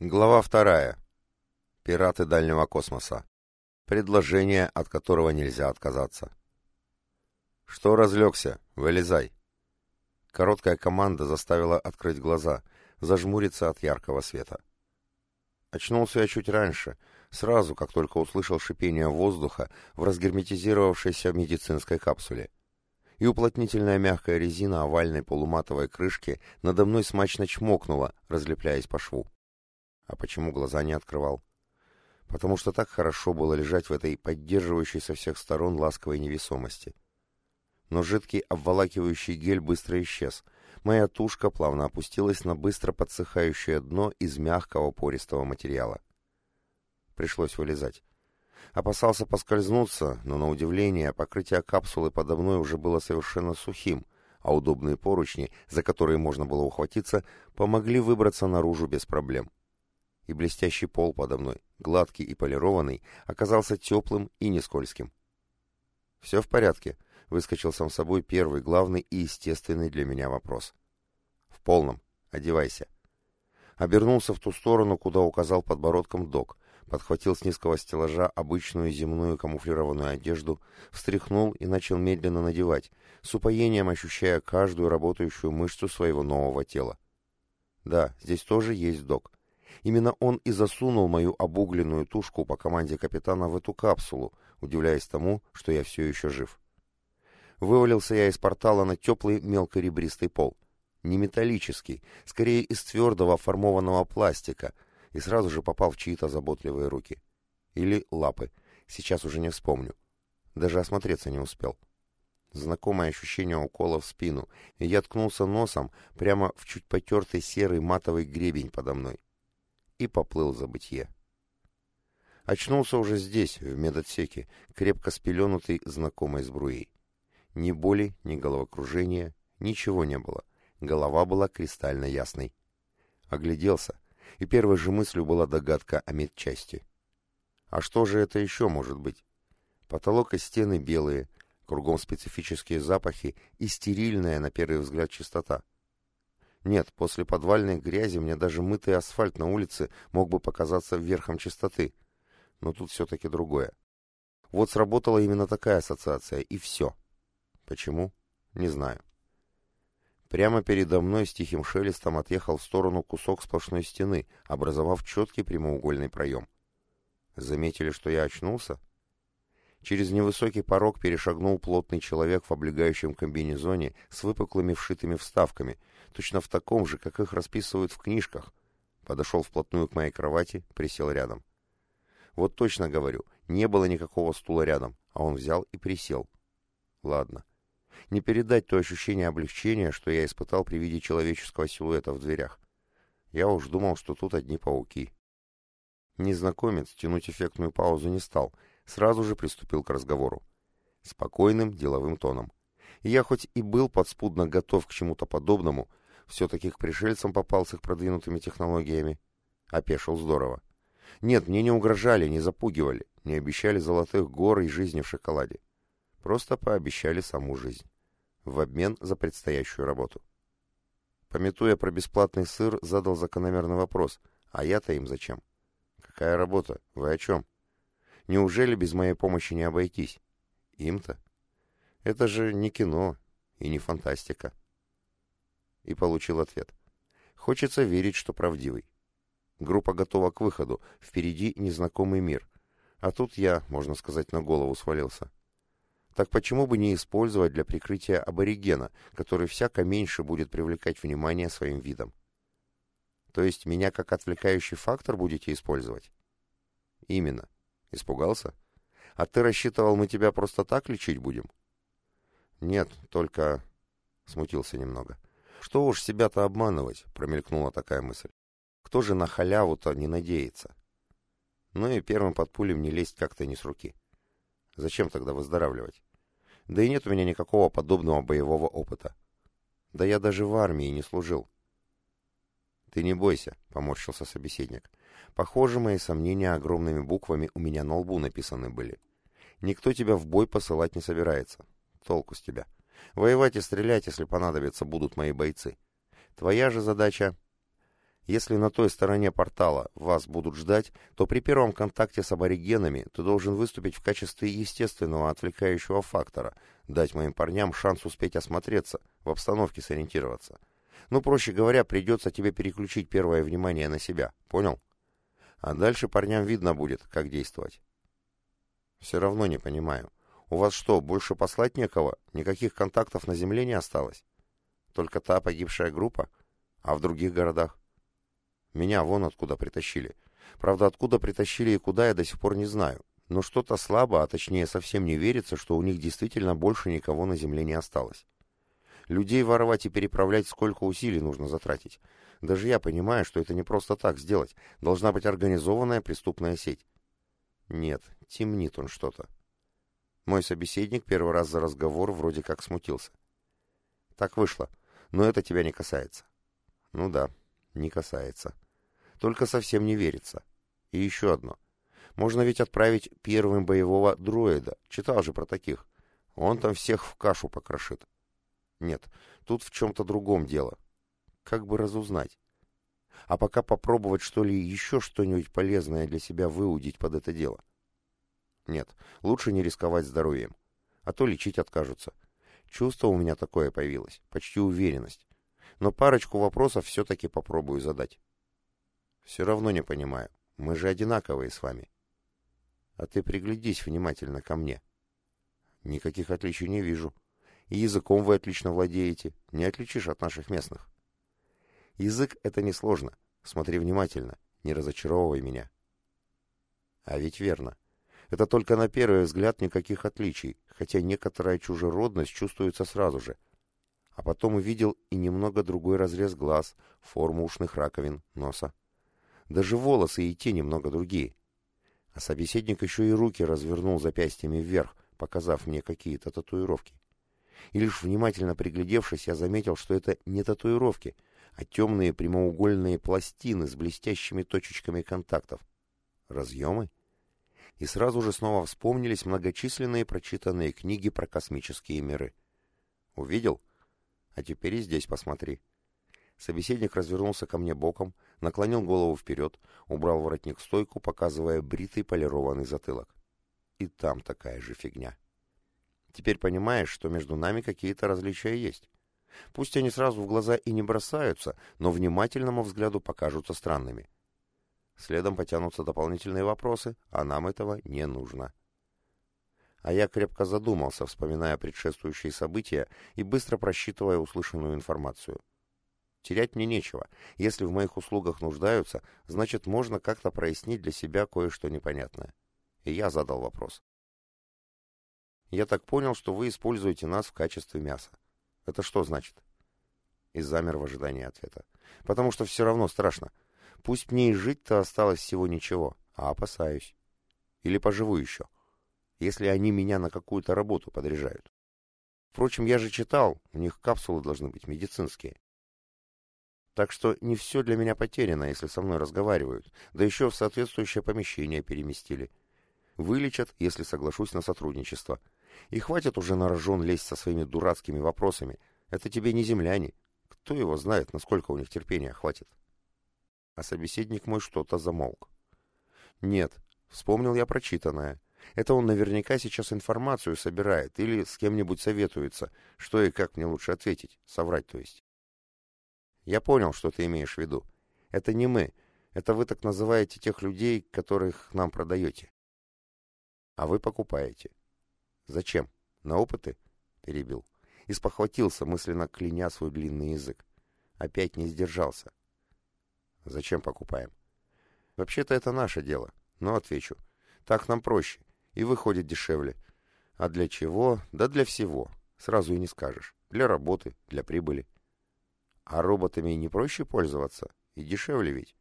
Глава вторая. Пираты дальнего космоса. Предложение, от которого нельзя отказаться. Что разлегся? Вылезай. Короткая команда заставила открыть глаза, зажмуриться от яркого света. Очнулся я чуть раньше, сразу, как только услышал шипение воздуха в разгерметизировавшейся медицинской капсуле. И уплотнительная мягкая резина овальной полуматовой крышки надо мной смачно чмокнула, разлепляясь по шву. А почему глаза не открывал? Потому что так хорошо было лежать в этой поддерживающей со всех сторон ласковой невесомости. Но жидкий обволакивающий гель быстро исчез. Моя тушка плавно опустилась на быстро подсыхающее дно из мягкого пористого материала. Пришлось вылезать. Опасался поскользнуться, но на удивление покрытие капсулы подо мной уже было совершенно сухим, а удобные поручни, за которые можно было ухватиться, помогли выбраться наружу без проблем и блестящий пол подо мной, гладкий и полированный, оказался теплым и не скользким. «Все в порядке», — выскочил сам собой первый, главный и естественный для меня вопрос. «В полном. Одевайся». Обернулся в ту сторону, куда указал подбородком док, подхватил с низкого стеллажа обычную земную камуфлированную одежду, встряхнул и начал медленно надевать, с упоением ощущая каждую работающую мышцу своего нового тела. Да, здесь тоже есть док. Именно он и засунул мою обугленную тушку по команде капитана в эту капсулу, удивляясь тому, что я все еще жив. Вывалился я из портала на теплый мелкоребристый пол. Не металлический, скорее из твердого формованного пластика, и сразу же попал в чьи-то заботливые руки. Или лапы, сейчас уже не вспомню. Даже осмотреться не успел. Знакомое ощущение укола в спину, и я ткнулся носом прямо в чуть потертый серый матовый гребень подо мной и поплыл за бытие. Очнулся уже здесь, в медотсеке, крепко спеленутый знакомой сбруей. Ни боли, ни головокружения, ничего не было. Голова была кристально ясной. Огляделся, и первой же мыслью была догадка о медчасти. А что же это еще может быть? Потолок и стены белые, кругом специфические запахи и стерильная, на первый взгляд, чистота. Нет, после подвальной грязи мне даже мытый асфальт на улице мог бы показаться верхом чистоты. Но тут все-таки другое. Вот сработала именно такая ассоциация, и все. Почему? Не знаю. Прямо передо мной с тихим шелестом отъехал в сторону кусок сплошной стены, образовав четкий прямоугольный проем. Заметили, что я очнулся? Через невысокий порог перешагнул плотный человек в облегающем комбинезоне с выпуклыми вшитыми вставками, точно в таком же, как их расписывают в книжках. Подошел вплотную к моей кровати, присел рядом. Вот точно говорю, не было никакого стула рядом, а он взял и присел. Ладно. Не передать то ощущение облегчения, что я испытал при виде человеческого силуэта в дверях. Я уж думал, что тут одни пауки. Незнакомец тянуть эффектную паузу не стал, сразу же приступил к разговору. Спокойным, деловым тоном. И я хоть и был подспудно готов к чему-то подобному, все-таки к пришельцам попал с их продвинутыми технологиями. Опешил здорово. Нет, мне не угрожали, не запугивали, не обещали золотых гор и жизни в шоколаде. Просто пообещали саму жизнь. В обмен за предстоящую работу. Пометуя про бесплатный сыр, задал закономерный вопрос. А я-то им зачем? Какая работа? Вы о чем? Неужели без моей помощи не обойтись? Им-то? Это же не кино и не фантастика и получил ответ. Хочется верить, что правдивый. Группа готова к выходу, впереди незнакомый мир. А тут я, можно сказать, на голову свалился. Так почему бы не использовать для прикрытия аборигена, который всяко меньше будет привлекать внимание своим видом? То есть меня как отвлекающий фактор будете использовать? Именно. Испугался? А ты рассчитывал, мы тебя просто так лечить будем? Нет, только... Смутился немного. Что уж себя-то обманывать, промелькнула такая мысль. Кто же на халяву-то не надеется? Ну и первым под пулем не лезть как-то не с руки. Зачем тогда выздоравливать? Да и нет у меня никакого подобного боевого опыта. Да я даже в армии не служил. Ты не бойся, поморщился собеседник. Похоже, мои сомнения огромными буквами у меня на лбу написаны были. Никто тебя в бой посылать не собирается. Толку с тебя. — Воевать и стрелять, если понадобится, будут мои бойцы. Твоя же задача... Если на той стороне портала вас будут ждать, то при первом контакте с аборигенами ты должен выступить в качестве естественного отвлекающего фактора, дать моим парням шанс успеть осмотреться, в обстановке сориентироваться. Ну, проще говоря, придется тебе переключить первое внимание на себя, понял? А дальше парням видно будет, как действовать. Все равно не понимаю. У вас что, больше послать некого? Никаких контактов на земле не осталось? Только та погибшая группа? А в других городах? Меня вон откуда притащили. Правда, откуда притащили и куда, я до сих пор не знаю. Но что-то слабо, а точнее совсем не верится, что у них действительно больше никого на земле не осталось. Людей воровать и переправлять сколько усилий нужно затратить. Даже я понимаю, что это не просто так сделать. Должна быть организованная преступная сеть. Нет, темнит он что-то. Мой собеседник первый раз за разговор вроде как смутился. Так вышло, но это тебя не касается. Ну да, не касается. Только совсем не верится. И еще одно. Можно ведь отправить первым боевого дроида. Читал же про таких. Он там всех в кашу покрошит. Нет, тут в чем-то другом дело. Как бы разузнать? А пока попробовать, что ли, еще что-нибудь полезное для себя выудить под это дело. Нет, лучше не рисковать здоровьем. А то лечить откажутся. Чувство у меня такое появилось, почти уверенность но парочку вопросов все-таки попробую задать. Все равно не понимаю. Мы же одинаковые с вами. А ты приглядись внимательно ко мне. Никаких отличий не вижу. И языком вы отлично владеете. Не отличишь от наших местных. Язык — это несложно. Смотри внимательно. Не разочаровывай меня. А ведь верно. Это только на первый взгляд никаких отличий, хотя некоторая чужеродность чувствуется сразу же — а потом увидел и немного другой разрез глаз, форму ушных раковин, носа. Даже волосы и те немного другие. А собеседник еще и руки развернул запястьями вверх, показав мне какие-то татуировки. И лишь внимательно приглядевшись, я заметил, что это не татуировки, а темные прямоугольные пластины с блестящими точечками контактов. Разъемы? И сразу же снова вспомнились многочисленные прочитанные книги про космические миры. Увидел? А теперь и здесь посмотри. Собеседник развернулся ко мне боком, наклонил голову вперед, убрал воротник в стойку, показывая бритый полированный затылок. И там такая же фигня. Теперь понимаешь, что между нами какие-то различия есть. Пусть они сразу в глаза и не бросаются, но внимательному взгляду покажутся странными. Следом потянутся дополнительные вопросы, а нам этого не нужно а я крепко задумался, вспоминая предшествующие события и быстро просчитывая услышанную информацию. Терять мне нечего. Если в моих услугах нуждаются, значит, можно как-то прояснить для себя кое-что непонятное. И я задал вопрос. Я так понял, что вы используете нас в качестве мяса. Это что значит? И замер в ожидании ответа. Потому что все равно страшно. Пусть мне и жить-то осталось всего ничего, а опасаюсь. Или поживу еще. — если они меня на какую-то работу подряжают. Впрочем, я же читал, у них капсулы должны быть медицинские. Так что не все для меня потеряно, если со мной разговаривают, да еще в соответствующее помещение переместили. Вылечат, если соглашусь на сотрудничество. И хватит уже на рожон лезть со своими дурацкими вопросами. Это тебе не земляне. Кто его знает, насколько у них терпения хватит. А собеседник мой что-то замолк. Нет, вспомнил я прочитанное. Это он наверняка сейчас информацию собирает или с кем-нибудь советуется, что и как мне лучше ответить, соврать то есть. Я понял, что ты имеешь в виду. Это не мы. Это вы так называете тех людей, которых нам продаете. А вы покупаете. Зачем? На опыты? Перебил. И спохватился, мысленно кляня свой длинный язык. Опять не сдержался. Зачем покупаем? Вообще-то это наше дело, но отвечу. Так нам проще и выходит дешевле. А для чего? Да для всего. Сразу и не скажешь. Для работы, для прибыли. А роботами не проще пользоваться? И дешевле ведь.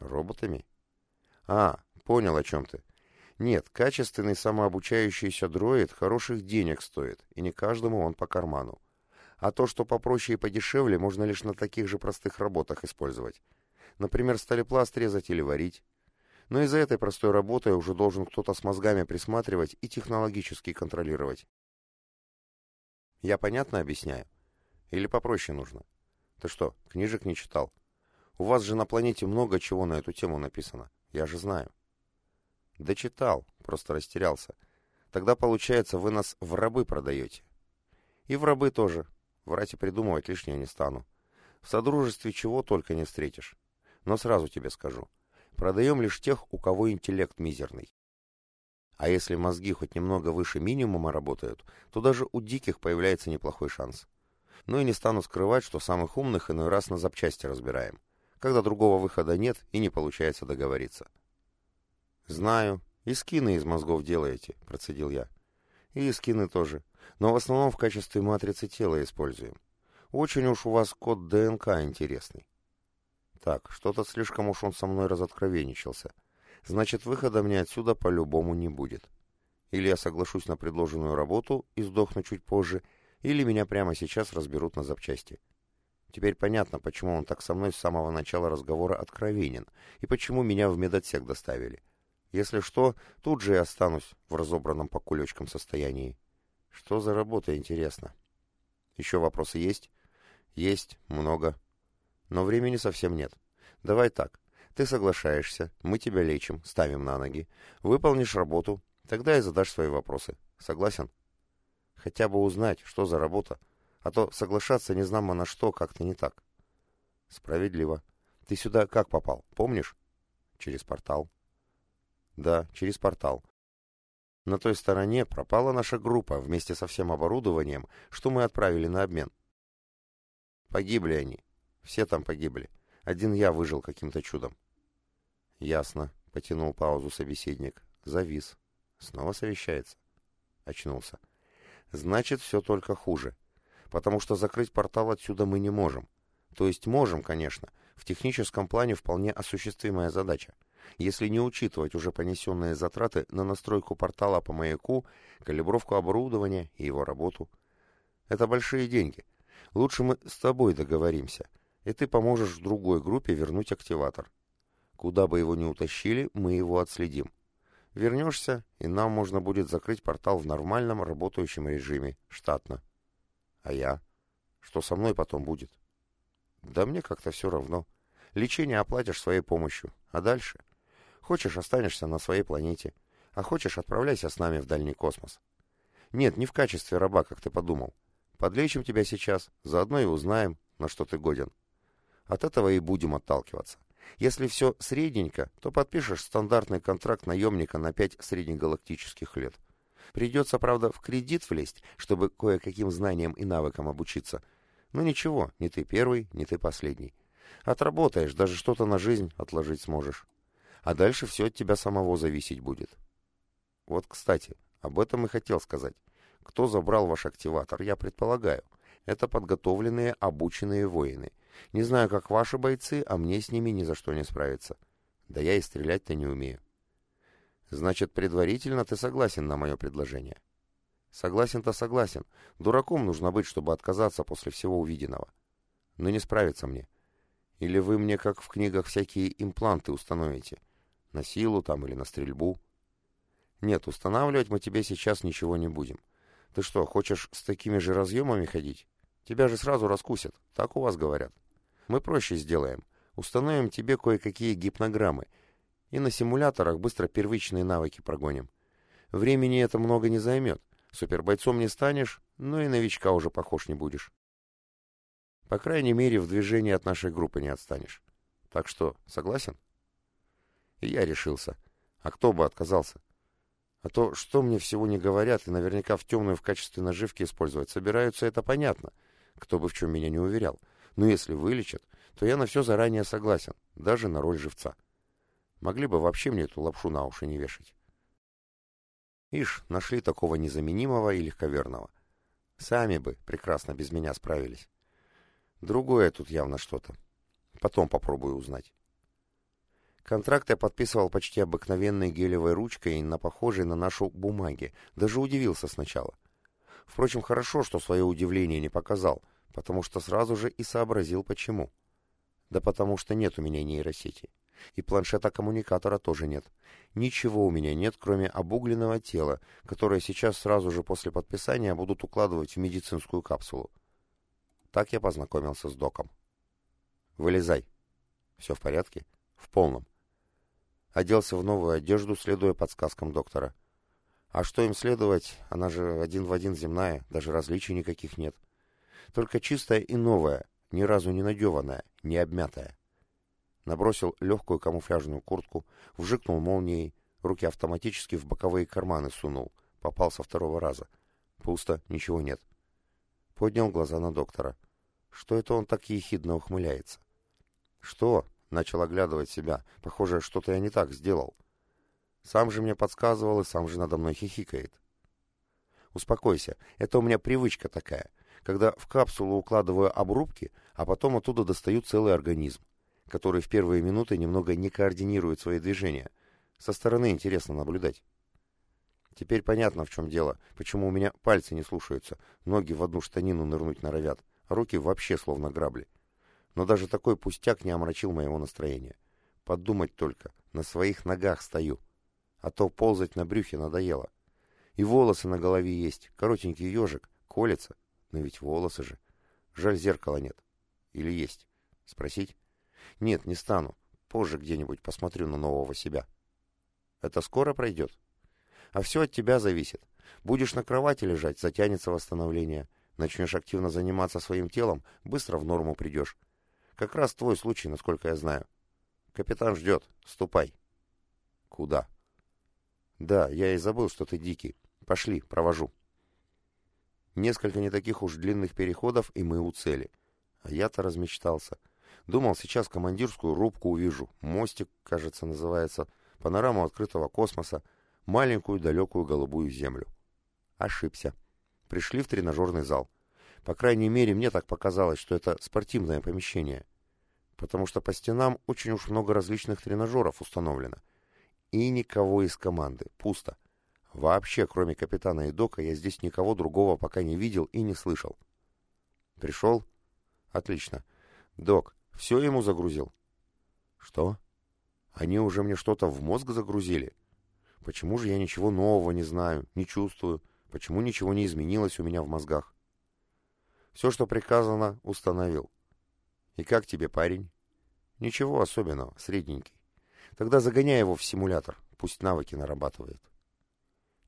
Роботами? А, понял о чем ты. Нет, качественный самообучающийся дроид хороших денег стоит, и не каждому он по карману. А то, что попроще и подешевле, можно лишь на таких же простых работах использовать. Например, сталепласт резать или варить. Но и за этой простой работой уже должен кто-то с мозгами присматривать и технологически контролировать. Я понятно объясняю? Или попроще нужно? Ты что, книжек не читал? У вас же на планете много чего на эту тему написано. Я же знаю. Да читал, просто растерялся. Тогда, получается, вы нас в рабы продаете. И в рабы тоже. Врать и придумывать лишнее не стану. В содружестве чего только не встретишь. Но сразу тебе скажу. Продаем лишь тех, у кого интеллект мизерный. А если мозги хоть немного выше минимума работают, то даже у диких появляется неплохой шанс. Ну и не стану скрывать, что самых умных иной раз на запчасти разбираем, когда другого выхода нет и не получается договориться. «Знаю. И скины из мозгов делаете», — процедил я. «И скины тоже. Но в основном в качестве матрицы тела используем. Очень уж у вас код ДНК интересный». «Так, что-то слишком уж он со мной разоткровенничался. Значит, выхода мне отсюда по-любому не будет. Или я соглашусь на предложенную работу и сдохну чуть позже, или меня прямо сейчас разберут на запчасти». Теперь понятно, почему он так со мной с самого начала разговора откровенен, и почему меня в медотсек доставили. Если что, тут же и останусь в разобранном по кулечкам состоянии. Что за работа, интересно? Еще вопросы есть? Есть, много. Но времени совсем нет. Давай так. Ты соглашаешься, мы тебя лечим, ставим на ноги. Выполнишь работу, тогда и задашь свои вопросы. Согласен? Хотя бы узнать, что за работа. А то соглашаться не знамо на что как-то не так. Справедливо. Ты сюда как попал, помнишь? Через портал. Да, через портал. На той стороне пропала наша группа вместе со всем оборудованием, что мы отправили на обмен. Погибли они. Все там погибли. Один я выжил каким-то чудом. Ясно, потянул паузу собеседник. Завис. Снова совещается. Очнулся. Значит, все только хуже. Потому что закрыть портал отсюда мы не можем. То есть можем, конечно. В техническом плане вполне осуществимая задача если не учитывать уже понесенные затраты на настройку портала по маяку, калибровку оборудования и его работу. Это большие деньги. Лучше мы с тобой договоримся, и ты поможешь другой группе вернуть активатор. Куда бы его ни утащили, мы его отследим. Вернешься, и нам можно будет закрыть портал в нормальном работающем режиме, штатно. А я? Что со мной потом будет? Да мне как-то все равно. Лечение оплатишь своей помощью. А дальше? Хочешь, останешься на своей планете, а хочешь, отправляйся с нами в дальний космос. Нет, не в качестве раба, как ты подумал. Подлечим тебя сейчас, заодно и узнаем, на что ты годен. От этого и будем отталкиваться. Если все средненько, то подпишешь стандартный контракт наемника на пять среднегалактических лет. Придется, правда, в кредит влезть, чтобы кое-каким знаниям и навыкам обучиться. Но ничего, не ты первый, не ты последний. Отработаешь, даже что-то на жизнь отложить сможешь а дальше все от тебя самого зависеть будет. Вот, кстати, об этом и хотел сказать. Кто забрал ваш активатор, я предполагаю. Это подготовленные, обученные воины. Не знаю, как ваши бойцы, а мне с ними ни за что не справиться. Да я и стрелять-то не умею. Значит, предварительно ты согласен на мое предложение? Согласен-то согласен. Дураком нужно быть, чтобы отказаться после всего увиденного. Но не справиться мне. Или вы мне, как в книгах, всякие импланты установите. На силу там или на стрельбу. Нет, устанавливать мы тебе сейчас ничего не будем. Ты что, хочешь с такими же разъемами ходить? Тебя же сразу раскусят, так у вас говорят. Мы проще сделаем. Установим тебе кое-какие гипнограммы. И на симуляторах быстро первичные навыки прогоним. Времени это много не займет. Супербойцом не станешь, но и новичка уже похож не будешь. По крайней мере, в движении от нашей группы не отстанешь. Так что, согласен? Я решился. А кто бы отказался? А то, что мне всего не говорят и наверняка в темную в качестве наживки использовать собираются, это понятно. Кто бы в чем меня не уверял. Но если вылечат, то я на все заранее согласен, даже на роль живца. Могли бы вообще мне эту лапшу на уши не вешать. Ишь, нашли такого незаменимого и легковерного. Сами бы прекрасно без меня справились. Другое тут явно что-то. Потом попробую узнать. Контракт я подписывал почти обыкновенной гелевой ручкой на похожей на нашу бумаге. Даже удивился сначала. Впрочем, хорошо, что свое удивление не показал, потому что сразу же и сообразил, почему. Да потому что нет у меня нейросети. И планшета-коммуникатора тоже нет. Ничего у меня нет, кроме обугленного тела, которое сейчас сразу же после подписания будут укладывать в медицинскую капсулу. Так я познакомился с доком. «Вылезай», Все в порядке? В полном. Оделся в новую одежду, следуя подсказкам доктора. А что им следовать? Она же один в один земная, даже различий никаких нет. Только чистая и новая, ни разу не надеванная, не обмятая. Набросил легкую камуфляжную куртку, вжикнул молнией, руки автоматически в боковые карманы сунул. Попал со второго раза. Пусто, ничего нет. Поднял глаза на доктора. Что это он так ехидно ухмыляется? Что? Начал оглядывать себя. Похоже, что-то я не так сделал. Сам же мне подсказывал и сам же надо мной хихикает. Успокойся, это у меня привычка такая, когда в капсулу укладываю обрубки, а потом оттуда достаю целый организм, который в первые минуты немного не координирует свои движения. Со стороны интересно наблюдать. Теперь понятно, в чем дело, почему у меня пальцы не слушаются, ноги в одну штанину нырнуть норовят, а руки вообще словно грабли. Но даже такой пустяк не омрачил моего настроения. Подумать только, на своих ногах стою. А то ползать на брюхе надоело. И волосы на голове есть, коротенький ежик, колется. Но ведь волосы же. Жаль, зеркала нет. Или есть? Спросить? Нет, не стану. Позже где-нибудь посмотрю на нового себя. Это скоро пройдет? А все от тебя зависит. Будешь на кровати лежать, затянется восстановление. Начнешь активно заниматься своим телом, быстро в норму придешь. Как раз твой случай, насколько я знаю. Капитан ждет. Ступай. Куда? Да, я и забыл, что ты дикий. Пошли, провожу. Несколько не таких уж длинных переходов, и мы у цели. А я-то размечтался. Думал, сейчас командирскую рубку увижу. Мостик, кажется, называется. Панораму открытого космоса. Маленькую далекую голубую землю. Ошибся. Пришли в тренажерный зал. По крайней мере, мне так показалось, что это спортивное помещение. Потому что по стенам очень уж много различных тренажеров установлено. И никого из команды. Пусто. Вообще, кроме капитана и дока, я здесь никого другого пока не видел и не слышал. Пришел? Отлично. Док, все ему загрузил? Что? Они уже мне что-то в мозг загрузили? Почему же я ничего нового не знаю, не чувствую? Почему ничего не изменилось у меня в мозгах? Все, что приказано, установил. И как тебе, парень? Ничего особенного, средненький. Тогда загоняй его в симулятор, пусть навыки нарабатывает.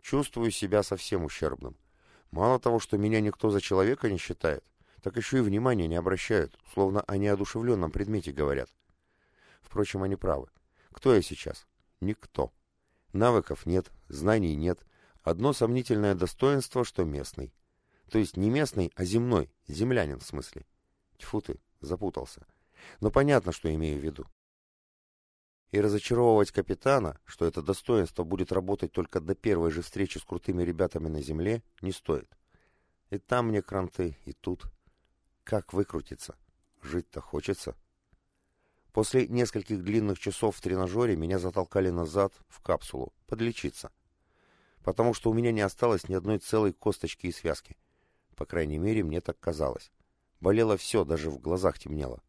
Чувствую себя совсем ущербным. Мало того, что меня никто за человека не считает, так еще и внимания не обращают, словно о неодушевленном предмете говорят. Впрочем, они правы. Кто я сейчас? Никто. Навыков нет, знаний нет. Одно сомнительное достоинство, что местный. То есть не местный, а земной, землянин в смысле. Тьфу ты, запутался. Но понятно, что имею в виду. И разочаровывать капитана, что это достоинство будет работать только до первой же встречи с крутыми ребятами на земле, не стоит. И там мне кранты, и тут. Как выкрутиться? Жить-то хочется. После нескольких длинных часов в тренажере меня затолкали назад, в капсулу, подлечиться. Потому что у меня не осталось ни одной целой косточки и связки. По крайней мере, мне так казалось. Болело все, даже в глазах темнело.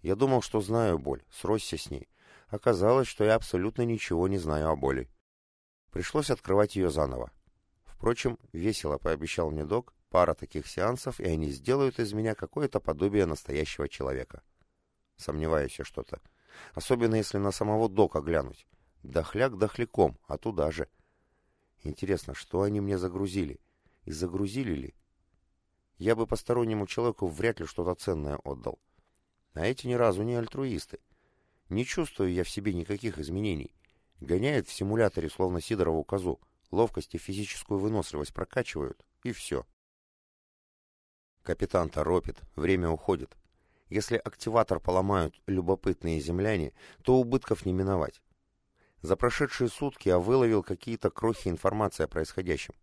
Я думал, что знаю боль, сросся с ней, Оказалось, что я абсолютно ничего не знаю о боли. Пришлось открывать ее заново. Впрочем, весело пообещал мне док, пара таких сеансов, и они сделают из меня какое-то подобие настоящего человека. Сомневаюсь я что-то. Особенно если на самого дока глянуть. Дохляк дохляком, а туда же. Интересно, что они мне загрузили? И загрузили ли? Я бы постороннему человеку вряд ли что-то ценное отдал. А эти ни разу не альтруисты. Не чувствую я в себе никаких изменений. Гоняют в симуляторе, словно Сидорову козу. Ловкость и физическую выносливость прокачивают, и все. Капитан торопит, время уходит. Если активатор поломают любопытные земляне, то убытков не миновать. За прошедшие сутки я выловил какие-то крохи информации о происходящем.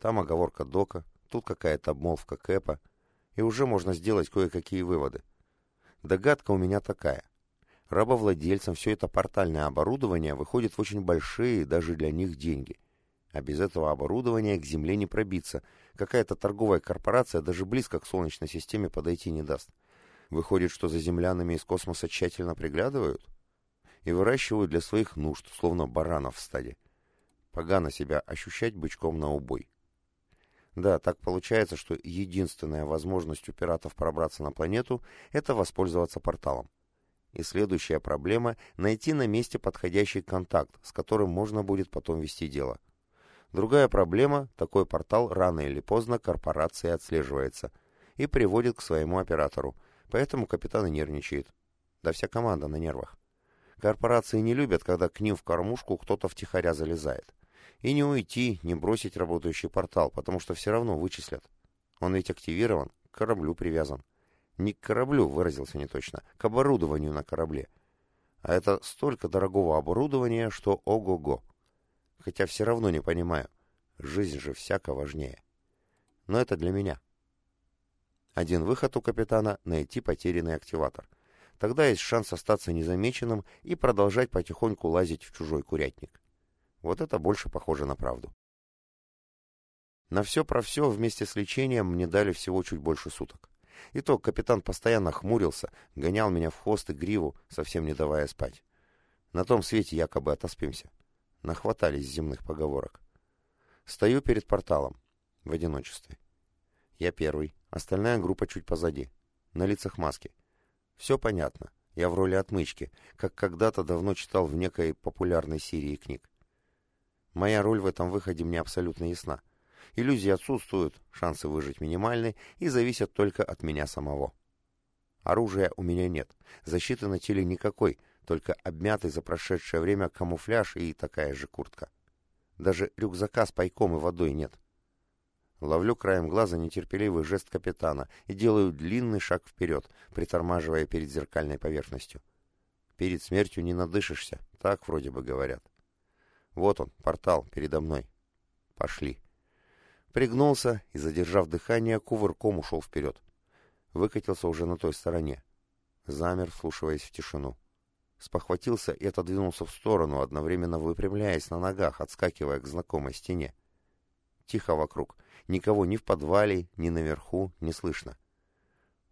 Там оговорка Дока, тут какая-то обмолвка Кэпа, и уже можно сделать кое-какие выводы. Догадка у меня такая рабовладельцам все это портальное оборудование выходит в очень большие даже для них деньги. А без этого оборудования к Земле не пробиться. Какая-то торговая корпорация даже близко к Солнечной системе подойти не даст. Выходит, что за землянами из космоса тщательно приглядывают? И выращивают для своих нужд, словно баранов в стаде. Погано себя ощущать бычком на убой. Да, так получается, что единственная возможность у пиратов пробраться на планету – это воспользоваться порталом. И следующая проблема – найти на месте подходящий контакт, с которым можно будет потом вести дело. Другая проблема – такой портал рано или поздно корпорацией отслеживается и приводит к своему оператору, поэтому капитан и нервничает. Да вся команда на нервах. Корпорации не любят, когда к ним в кормушку кто-то втихаря залезает. И не уйти, не бросить работающий портал, потому что все равно вычислят. Он ведь активирован, к кораблю привязан. Не к кораблю, выразился не точно, к оборудованию на корабле. А это столько дорогого оборудования, что ого-го. Хотя все равно не понимаю. Жизнь же всяко важнее. Но это для меня. Один выход у капитана — найти потерянный активатор. Тогда есть шанс остаться незамеченным и продолжать потихоньку лазить в чужой курятник. Вот это больше похоже на правду. На все про все вместе с лечением мне дали всего чуть больше суток. И то капитан постоянно хмурился, гонял меня в хвост и гриву, совсем не давая спать. На том свете якобы отоспимся. Нахватались земных поговорок. Стою перед порталом. В одиночестве. Я первый. Остальная группа чуть позади. На лицах маски. Все понятно. Я в роли отмычки, как когда-то давно читал в некой популярной серии книг. Моя роль в этом выходе мне абсолютно ясна. Иллюзии отсутствуют, шансы выжить минимальны и зависят только от меня самого. Оружия у меня нет, защиты на теле никакой, только обмятый за прошедшее время камуфляж и такая же куртка. Даже рюкзака с пайком и водой нет. Ловлю краем глаза нетерпеливый жест капитана и делаю длинный шаг вперед, притормаживая перед зеркальной поверхностью. Перед смертью не надышишься, так вроде бы говорят. Вот он, портал, передо мной. Пошли. Пригнулся и, задержав дыхание, кувырком ушел вперед. Выкатился уже на той стороне. Замер, вслушиваясь в тишину. Спохватился и отодвинулся в сторону, одновременно выпрямляясь на ногах, отскакивая к знакомой стене. Тихо вокруг. Никого ни в подвале, ни наверху не слышно.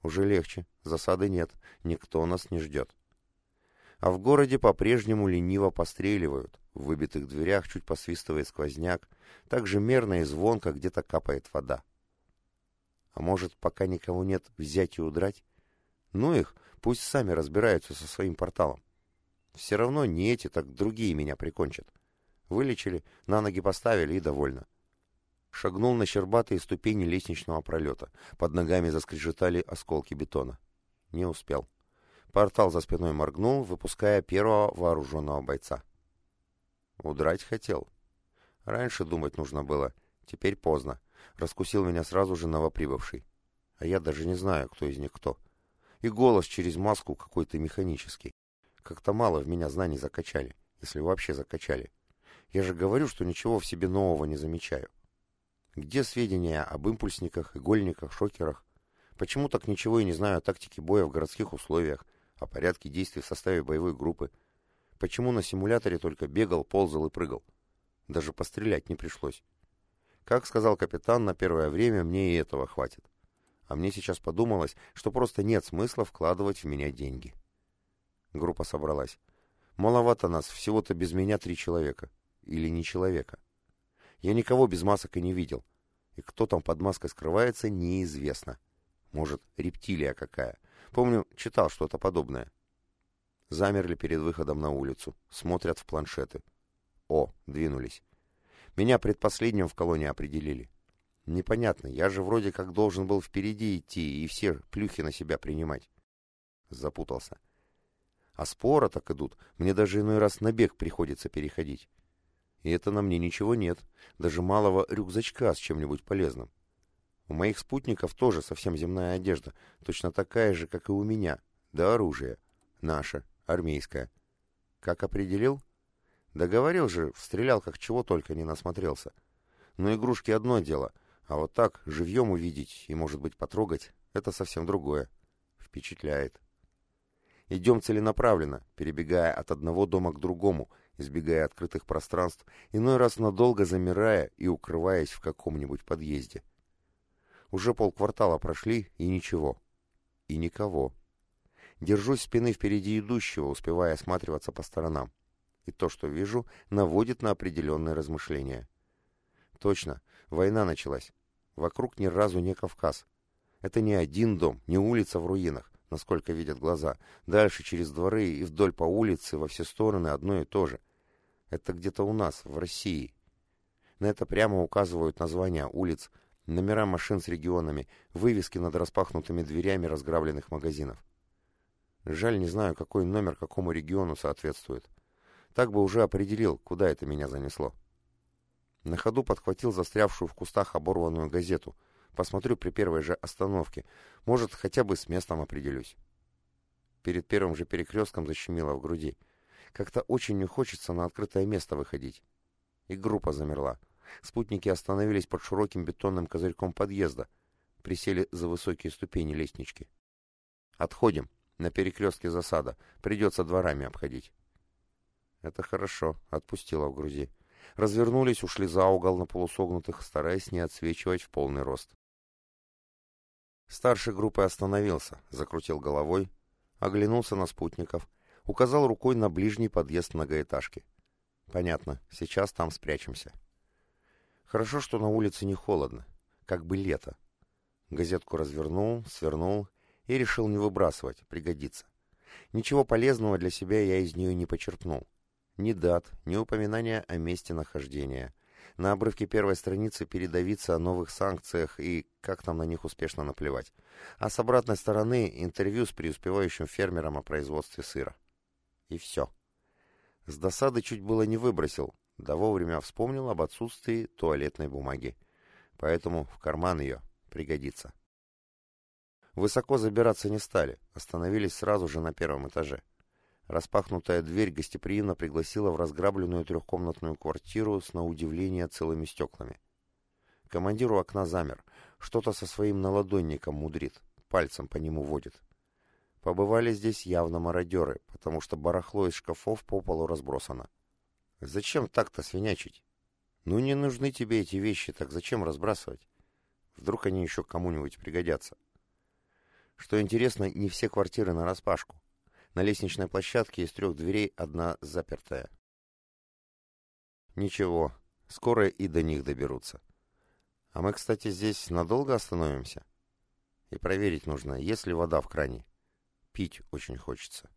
Уже легче. Засады нет. Никто нас не ждет. А в городе по-прежнему лениво постреливают. В выбитых дверях чуть посвистывает сквозняк, так же мерно и звонко где-то капает вода. А может, пока никого нет, взять и удрать? Ну их, пусть сами разбираются со своим порталом. Все равно не эти, так другие меня прикончат. Вылечили, на ноги поставили и довольно. Шагнул на щербатые ступени лестничного пролета. Под ногами заскрежетали осколки бетона. Не успел. Портал за спиной моргнул, выпуская первого вооруженного бойца. Удрать хотел. Раньше думать нужно было. Теперь поздно. Раскусил меня сразу же новоприбывший. А я даже не знаю, кто из них кто. И голос через маску какой-то механический. Как-то мало в меня знаний закачали, если вообще закачали. Я же говорю, что ничего в себе нового не замечаю. Где сведения об импульсниках, игольниках, шокерах? Почему так ничего и не знаю о тактике боя в городских условиях, о порядке действий в составе боевой группы, Почему на симуляторе только бегал, ползал и прыгал? Даже пострелять не пришлось. Как сказал капитан, на первое время мне и этого хватит. А мне сейчас подумалось, что просто нет смысла вкладывать в меня деньги. Группа собралась. Маловато нас, всего-то без меня три человека. Или не человека. Я никого без масок и не видел. И кто там под маской скрывается, неизвестно. Может, рептилия какая. Помню, читал что-то подобное замерли перед выходом на улицу, смотрят в планшеты. О, двинулись. Меня предпоследним в колонии определили. Непонятно, я же вроде как должен был впереди идти и все плюхи на себя принимать. Запутался. А спора так идут, мне даже иной раз на бег приходится переходить. И это на мне ничего нет, даже малого рюкзачка с чем-нибудь полезным. У моих спутников тоже совсем земная одежда, точно такая же, как и у меня, да оружие. Наше, армейская. Как определил? Да говорил же, стрелял как чего только не насмотрелся. Но игрушки одно дело, а вот так, живьем увидеть и, может быть, потрогать, это совсем другое. Впечатляет. Идем целенаправленно, перебегая от одного дома к другому, избегая открытых пространств, иной раз надолго замирая и укрываясь в каком-нибудь подъезде. Уже полквартала прошли, и ничего. И никого. Держусь спины впереди идущего, успевая осматриваться по сторонам. И то, что вижу, наводит на определенные размышления. Точно, война началась. Вокруг ни разу не Кавказ. Это не один дом, не улица в руинах. насколько видят глаза. Дальше через дворы и вдоль по улице во все стороны одно и то же. Это где-то у нас, в России. На это прямо указывают названия улиц, номера машин с регионами, вывески над распахнутыми дверями разграбленных магазинов. Жаль, не знаю, какой номер какому региону соответствует. Так бы уже определил, куда это меня занесло. На ходу подхватил застрявшую в кустах оборванную газету. Посмотрю при первой же остановке. Может, хотя бы с местом определюсь. Перед первым же перекрестком защемило в груди. Как-то очень не хочется на открытое место выходить. И группа замерла. Спутники остановились под широким бетонным козырьком подъезда. Присели за высокие ступени лестнички. «Отходим. На перекрестке засада. Придется дворами обходить». «Это хорошо», — отпустила в груди. Развернулись, ушли за угол на полусогнутых, стараясь не отсвечивать в полный рост. Старший группы остановился, закрутил головой, оглянулся на спутников, указал рукой на ближний подъезд многоэтажки. Понятно, сейчас там спрячемся. Хорошо, что на улице не холодно, как бы лето. Газетку развернул, свернул и решил не выбрасывать, пригодится. Ничего полезного для себя я из нее не почерпнул. Ни дат, ни упоминания о месте нахождения. На обрывке первой страницы передавиться о новых санкциях и как там на них успешно наплевать. А с обратной стороны интервью с преуспевающим фермером о производстве сыра. И все. С досады чуть было не выбросил, да вовремя вспомнил об отсутствии туалетной бумаги. Поэтому в карман ее пригодится. Высоко забираться не стали, остановились сразу же на первом этаже. Распахнутая дверь гостеприимно пригласила в разграбленную трехкомнатную квартиру с, на удивление, целыми стеклами. Командир у окна замер, что-то со своим наладонником мудрит, пальцем по нему водит. Побывали здесь явно мародеры, потому что барахло из шкафов по полу разбросано. Зачем так-то свинячить? Ну не нужны тебе эти вещи, так зачем разбрасывать? Вдруг они еще кому-нибудь пригодятся. Что интересно, не все квартиры нараспашку. На лестничной площадке из трех дверей одна запертая. Ничего, скоро и до них доберутся. А мы, кстати, здесь надолго остановимся? И проверить нужно, есть ли вода в кране. Пить очень хочется.